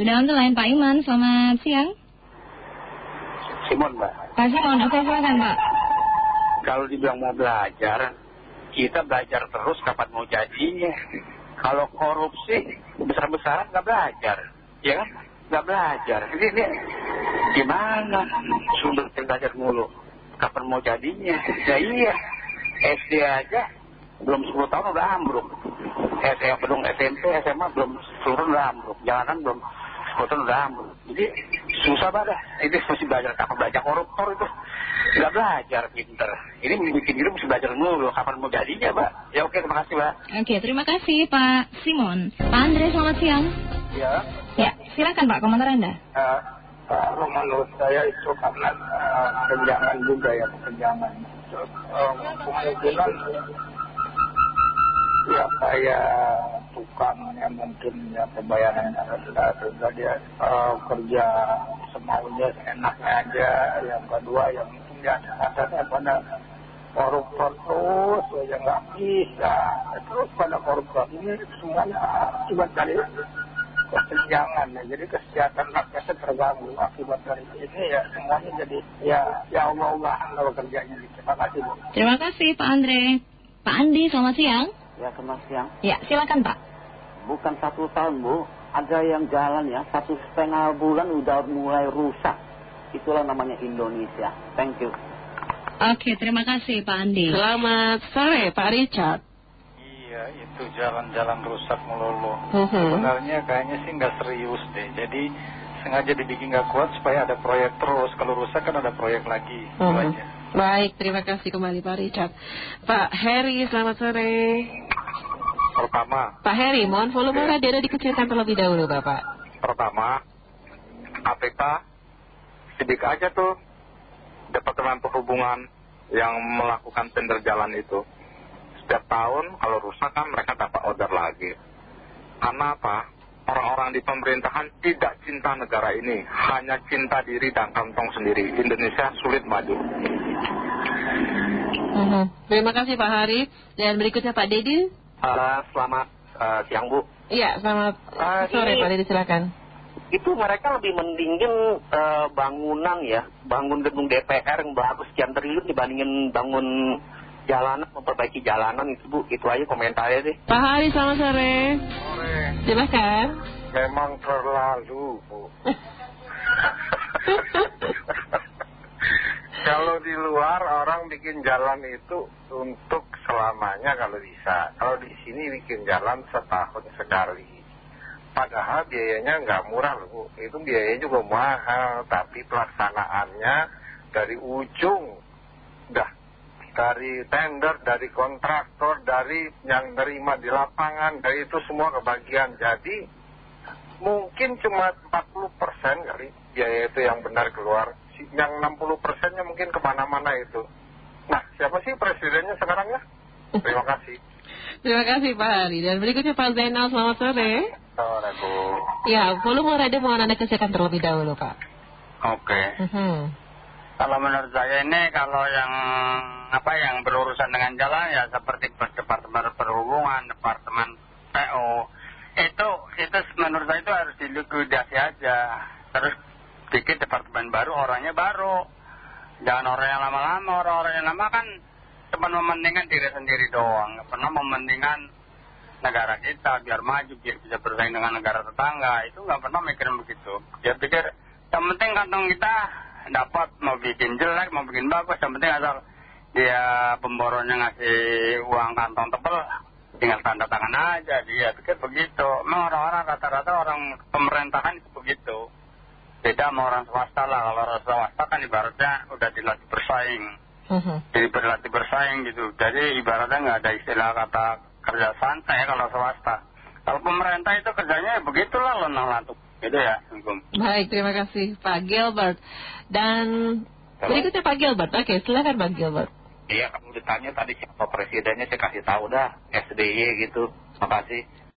Sudah on the line Pak Iman, selamat siang. Simon mbak, Pak Simon, oke silakan Pak. kalau dibilang mau belajar, kita belajar terus kapan mau jadinya. Kalau korupsi besar-besaran nggak belajar, ya kan? Nggak belajar. Ini, ini gimana? Sumber belajar mulu. Kapan mau jadinya? Ya iya, SD aja belum 10 tahun udah ambruk. SMA, belum SMP, SMA belum turun udah ambruk. Jalanan belum 10 tahun udah ambruk. Jadi susah banget. Ini mesti belajar kapan belajar koruptor itu. Nggak belajar pinter. Ini bikin diri mesti belajar dulu. Kapan mau jadinya, Mbak? Ya oke, terima kasih, Mbak. Oke, terima kasih Pak Simon. Pak Andre, selamat siang. Ya, Ya, silakan Pak, komentar Anda. eh, kalau menurut saya itu karena eh, kesenjangan juga ya, kesenjangan. Eh, kemungkinan ya kayak tukang yang mungkin ya pembayaran rendah sehingga dia eh, kerja semaunya enaknya aja yang kedua yang mungkin dia ada dasarnya pada koruptor terus ya nggak bisa terus pada koruptor ini semuanya akibat dari kesenjangan ya jadi kesehatan rakyatnya terganggu akibat dari ini ya semuanya jadi ya ya Allah Allah kalau kerjanya gitu. terima kasih bu Terima kasih Pak Andre. Pak Andi, selamat siang. Ya selamat siang. Ya, silakan Pak. Bukan satu tahun bu, ada yang jalan ya satu setengah bulan udah mulai rusak. Itulah namanya Indonesia. Thank you. Oke, terima kasih Pak Andi. Selamat sore Pak Richard. Iya, itu jalan-jalan rusak melulu. Mhm. Sebenarnya kayaknya sih nggak serius deh. Jadi sengaja dibikin nggak kuat supaya ada proyek terus. Kalau rusak kan ada proyek lagi. Itu Mhm. aja. Baik, terima kasih kembali Pak Richard. Pak Heri, selamat sore. Pertama. Pak Heri, mohon volume radio dikecilkan terlebih dahulu Bapak. pertama APK sidik aja tuh Departemen Perhubungan yang melakukan tender jalan itu. Setiap tahun kalau rusak kan mereka dapat order lagi. Karena apa? Orang-orang di pemerintahan tidak cinta negara ini hanya cinta diri dan kantong sendiri. Indonesia sulit maju. Mhm. Terima kasih Pak Hari. Dan berikutnya Pak Dedi. selamat siang Bu Iya, selamat Ah, sore ini- Pak Dedi silakan. itu mereka lebih mendingin eh, bangunan ya, bangun gedung DPR yang bagus sekian triliun dibandingin bangun jalanan, memperbaiki jalanan itu bu, itu aja komentarnya deh. Pak Hari, selamat sore. Silakan. Memang terlalu bu. kalau di luar orang bikin jalan itu untuk selamanya kalau bisa. Kalau di sini bikin jalan setahun sekali. Padahal biayanya nggak murah loh. Itu biayanya juga mahal. Tapi pelaksanaannya dari ujung. Dah. Dari tender, dari kontraktor, dari yang nerima di lapangan. Dari itu semua kebagian. Jadi mungkin cuma 40% kali biaya itu yang benar keluar. Yang 60 persennya mungkin ke mana-mana itu. Nah, siapa sih presidennya sekarang kasih. Terima kasih Pak Hari. Dan berikutnya Pak Zainal, selamat sore. Sore, Bu. Ya, volume radio mohon Anda kecilkan terlebih dahulu Pak. Oke. Mhm. Kalau menurut saya ini kalau yang apa yang berurusan dengan jalan ya seperti departemen perhubungan, departemen PO itu itu menurut saya itu harus dilikuidasi aja. Terus bikin departemen baru orangnya baru. Jangan orang yang lama-lama, orang-orang yang lama kan cuma mementingkan diri sendiri doang, nggak pernah mementingkan negara kita biar maju, biar bisa bersaing dengan negara tetangga. Itu nggak pernah mikirin begitu. Dia pikir yang penting kantong kita dapat mau bikin jelek, mau bikin bagus, yang penting asal dia pemborongnya ngasih uang kantong tebel, tinggal tanda tangan aja. Dia pikir begitu. Memang orang-orang rata-rata orang pemerintahan itu begitu. Beda sama orang swasta lah. Kalau orang swasta kan ibaratnya udah dilatih bersaing. Mhm. Jadi berlatih bersaing gitu. Jadi ibaratnya nggak ada istilah kata kerja santai kalau swasta. Kalau pemerintah itu kerjanya ya begitulah lenang lantuk. Gitu ya. Baik, terima kasih Pak Gilbert. Dan berikutnya Pak Gilbert. Oke, silakan Pak Gilbert. Iya, kamu ditanya tadi siapa presidennya, saya kasih tahu dah. SBY gitu. Makasih.